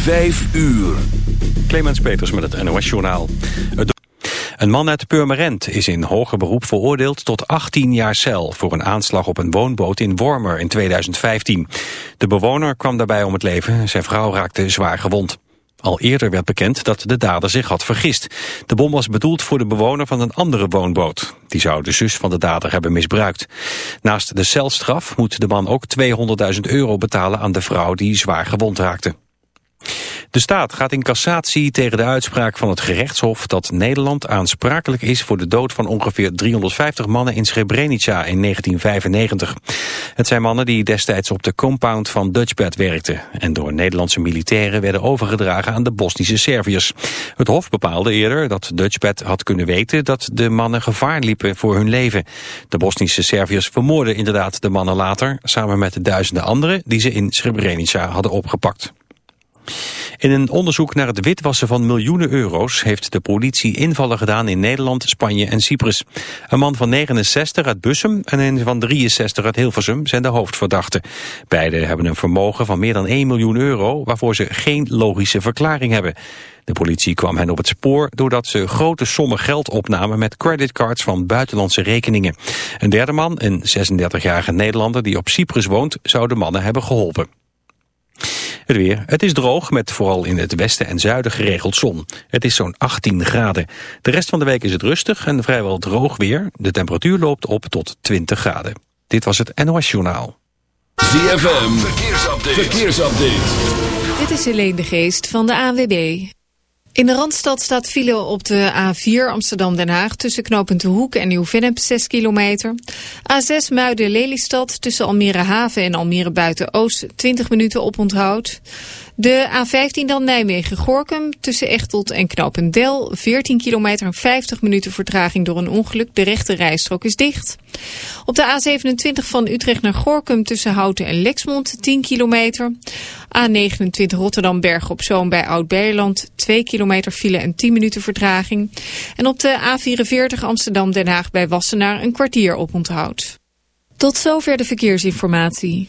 Vijf uur. Clemens Peters met het NOS Journaal. Een man uit Purmerend is in hoger beroep veroordeeld tot 18 jaar cel... voor een aanslag op een woonboot in Wormer in 2015. De bewoner kwam daarbij om het leven. Zijn vrouw raakte zwaar gewond. Al eerder werd bekend dat de dader zich had vergist. De bom was bedoeld voor de bewoner van een andere woonboot. Die zou de zus van de dader hebben misbruikt. Naast de celstraf moet de man ook 200.000 euro betalen aan de vrouw die zwaar gewond raakte. De staat gaat in cassatie tegen de uitspraak van het gerechtshof dat Nederland aansprakelijk is voor de dood van ongeveer 350 mannen in Srebrenica in 1995. Het zijn mannen die destijds op de compound van Dutchbed werkten en door Nederlandse militairen werden overgedragen aan de Bosnische Serviërs. Het hof bepaalde eerder dat Dutchbed had kunnen weten dat de mannen gevaar liepen voor hun leven. De Bosnische Serviërs vermoorden inderdaad de mannen later samen met de duizenden anderen die ze in Srebrenica hadden opgepakt. In een onderzoek naar het witwassen van miljoenen euro's heeft de politie invallen gedaan in Nederland, Spanje en Cyprus. Een man van 69 uit Bussum en een van 63 uit Hilversum zijn de hoofdverdachten. Beiden hebben een vermogen van meer dan 1 miljoen euro waarvoor ze geen logische verklaring hebben. De politie kwam hen op het spoor doordat ze grote sommen geld opnamen met creditcards van buitenlandse rekeningen. Een derde man, een 36-jarige Nederlander die op Cyprus woont, zou de mannen hebben geholpen. Het weer. Het is droog met vooral in het westen en zuiden geregeld zon. Het is zo'n 18 graden. De rest van de week is het rustig en vrijwel droog weer. De temperatuur loopt op tot 20 graden. Dit was het NOS Journaal. ZFM. Verkeersupdate. Verkeersupdate. Dit is Helene de Geest van de ANWB. In de Randstad staat file op de A4 Amsterdam-Den Haag... tussen knooppunt De Hoek en Nieuw-Vennep 6 kilometer. A6 Muiden-Lelystad tussen Almere Haven en Almere Buiten-Oost... 20 minuten op onthoud. De A15 dan Nijmegen-Gorkum tussen Echtelt en Knopendel. 14 kilometer en 50 minuten vertraging door een ongeluk. De rechte rijstrook is dicht. Op de A27 van Utrecht naar Gorkum tussen Houten en Lexmond 10 kilometer. A29 Rotterdam-Berg op Zoom bij Oud-Beijerland 2 kilometer file en 10 minuten vertraging. En op de A44 Amsterdam-Den Haag bij Wassenaar een kwartier op onthoud. Tot zover de verkeersinformatie.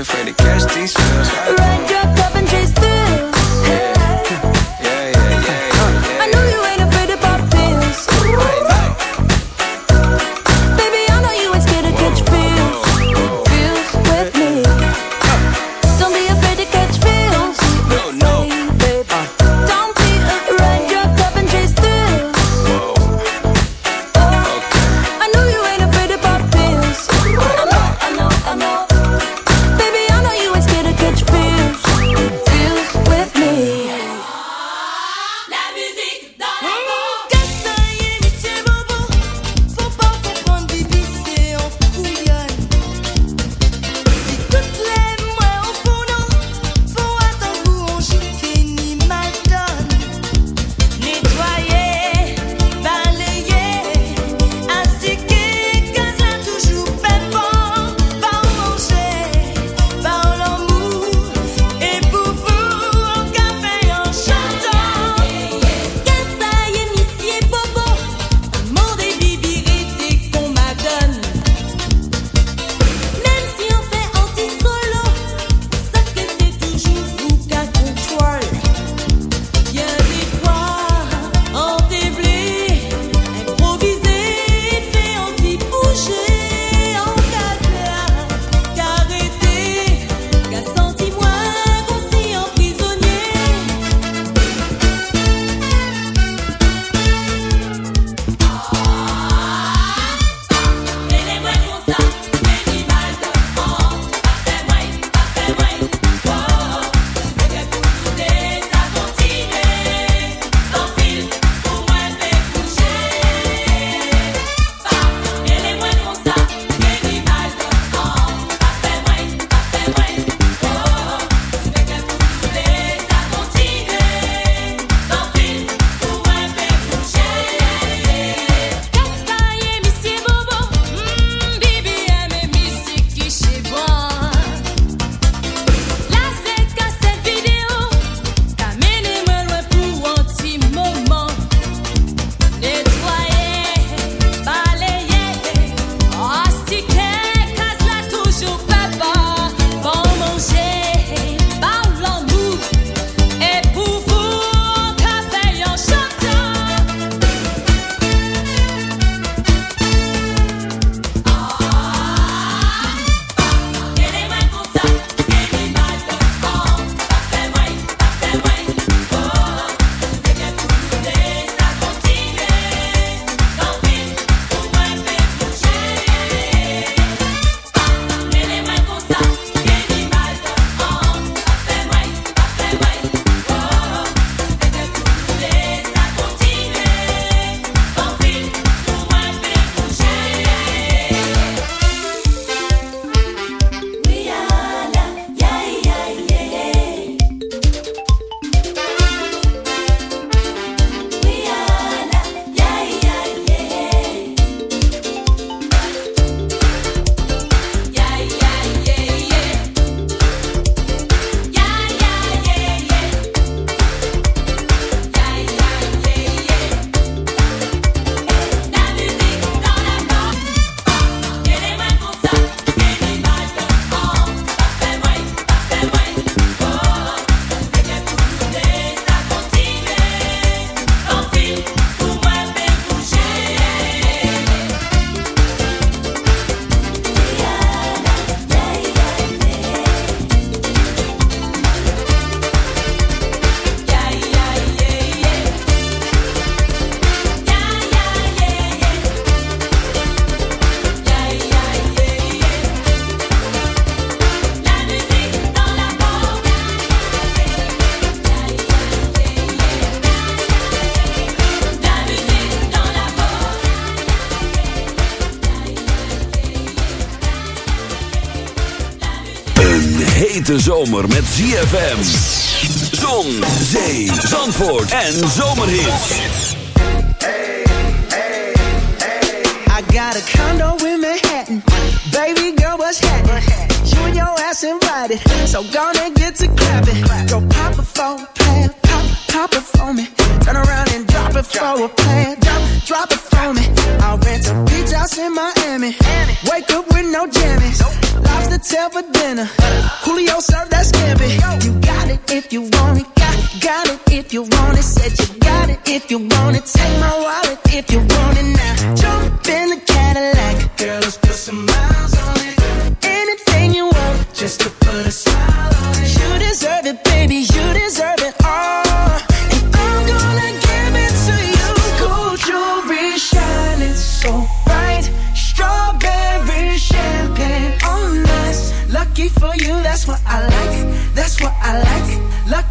Afraid to catch these feels. Ride your cup and chase thrills. hete zomer met ZFM. Zon, zee, zandvoort en zomerhit. Hey, hey, hey. I got a condo in Manhattan. Baby girl, what's happening? You and your ass invited. So and get to clapping. Go pop a phone, pan pop, pop it me. Turn around and drop it for a plan. Drop, drop it for me. I'll rent a beach house in Miami. Wake up with no jammies. Lobster tell for dinner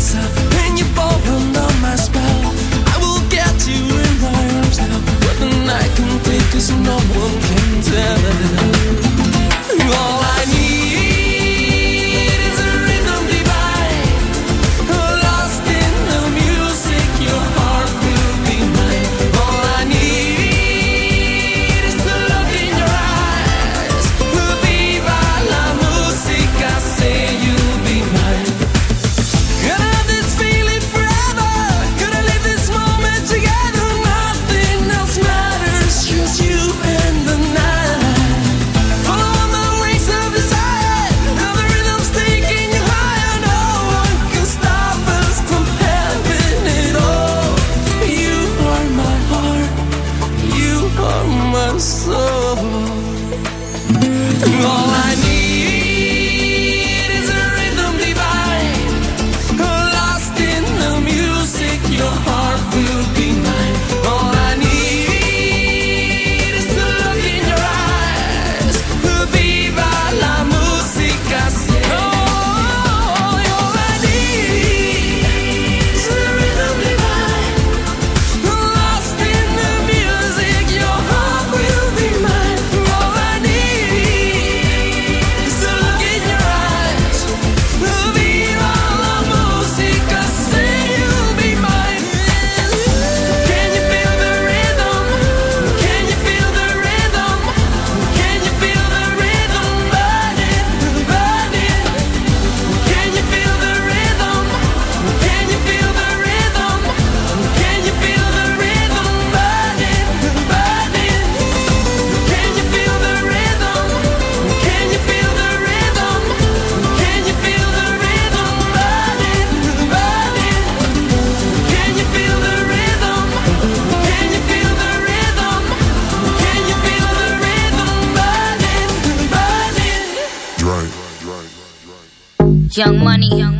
What's? Young money, young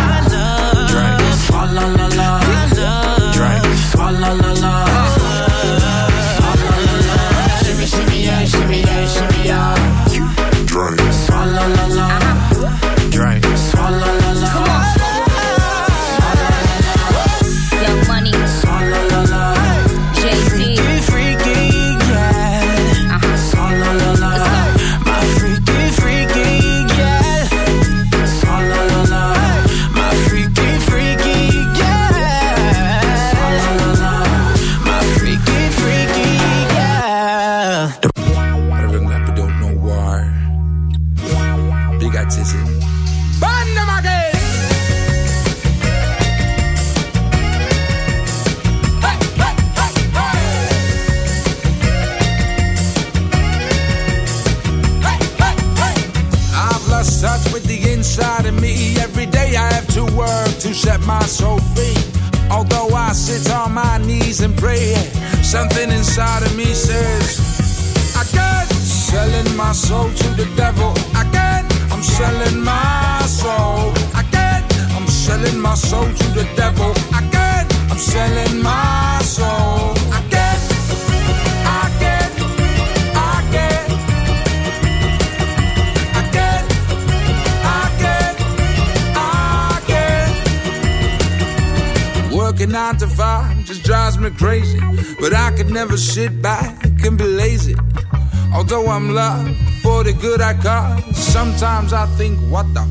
sometimes I think, what the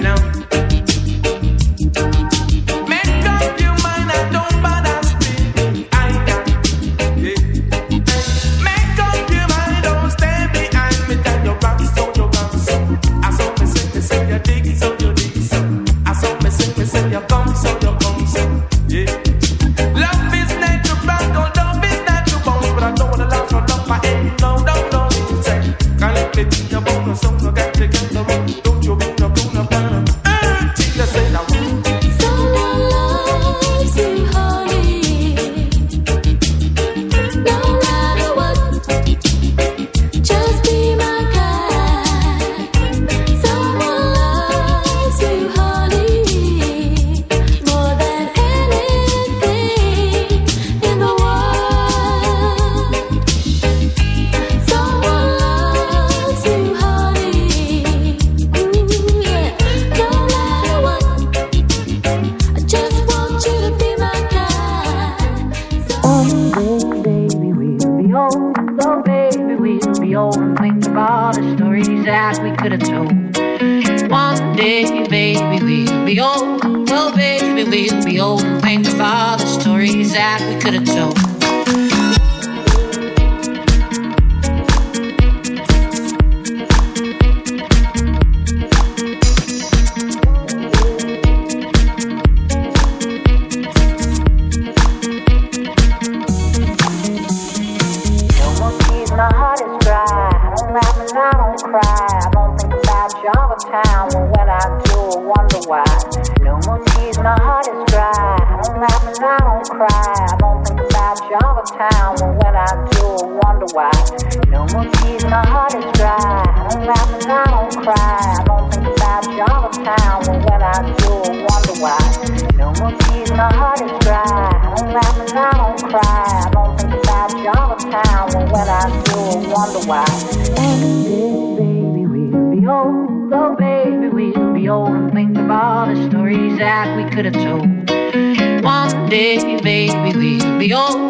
now. time when when I do, I wonder why. No more tears, my heart is dry. I don't laugh and I don't cry. I don't think about you all the time when when I do, I wonder why. No more tears, my heart is dry. I don't laugh and I don't cry. I don't think about you all the time when when I do, I wonder why. And this baby will be old. Oh baby, we'll be old and think of all the stories that we could have told. One day, baby, we'll be old.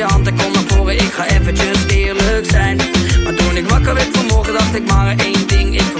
je hand naar voren. Ik ga eventjes eerlijk zijn. Maar toen ik wakker werd vanmorgen, dacht ik maar één ding. Ik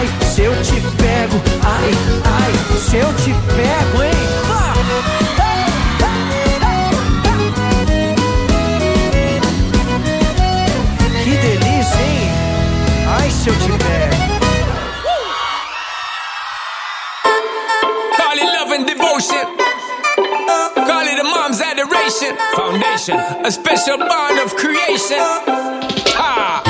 Ai, se eu te pego, ai, ai, se eu te pego, hein? Que delícia, hein? Ai, se eu te pego. Call it love and devotion. Call it a mom's adoration. Foundation, a special bond of creation. Ha!